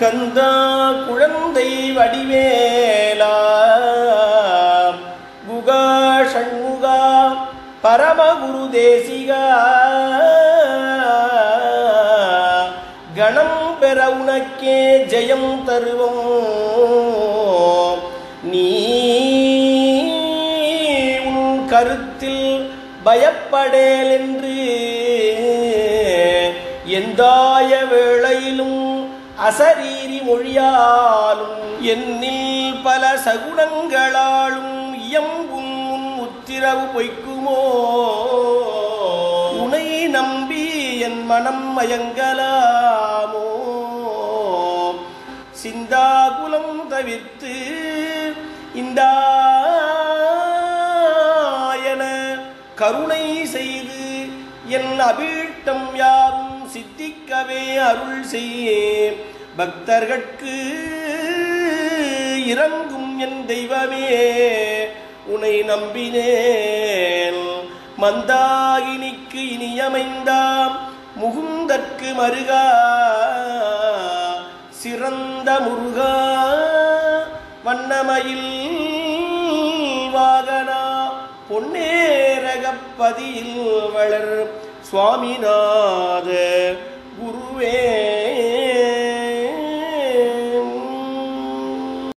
கந்தா குழந்தை வடிவேலா. குகா ஷண்முகா பரமகுரு தேசிகா. கணம் பெற உனக்கே ஜெயம் தருவோம். நீ உன் கருத்தில் பயப்படேல் என்று எந்தாய வேள் அசரீரி மொழியாலும் என்னில் பல சகுணங்களாலும் இயம்பும் உன் உத்திரவு பொய்க்குமோ? உனை நம்பி என் மனம் மயங்கலாமோ? சிந்தாகுலம் தவிர்த்து இந்த கருணை செய்து என் அபீட்டம் யாரும் சித்திக்கவே அருள் செய்யே. பக்தர்கட்கு இறங்கும் என் தெய்வமே உனை நம்பினேன். மந்தாகினிக்கு இனியமைந்தாம் முகுந்தற்கு மருகா. சிறந்த முருகா வண்ணமயில் வாகனா. பொன்னேரகப்பதியில் வளர் சுவாமிநாத குருவே